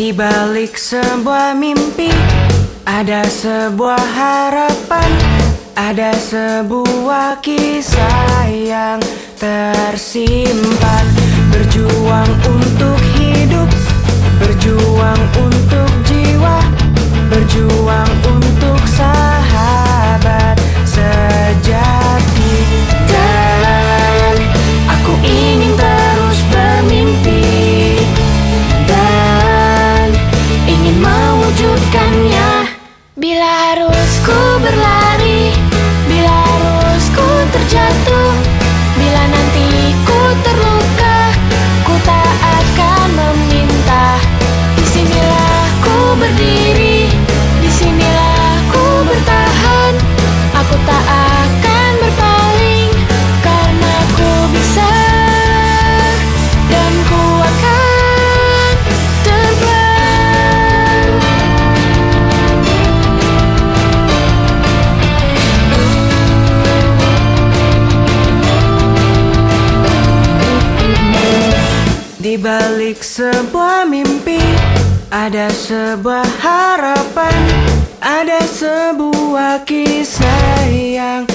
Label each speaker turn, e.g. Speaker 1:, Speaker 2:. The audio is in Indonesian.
Speaker 1: Di balik sebuah mimpi Ada sebuah harapan Ada sebuah kisah yang tersimpan. Berjuang untuk Di balik sebuah mimpi Ada sebuah harapan Ada sebuah kisah yang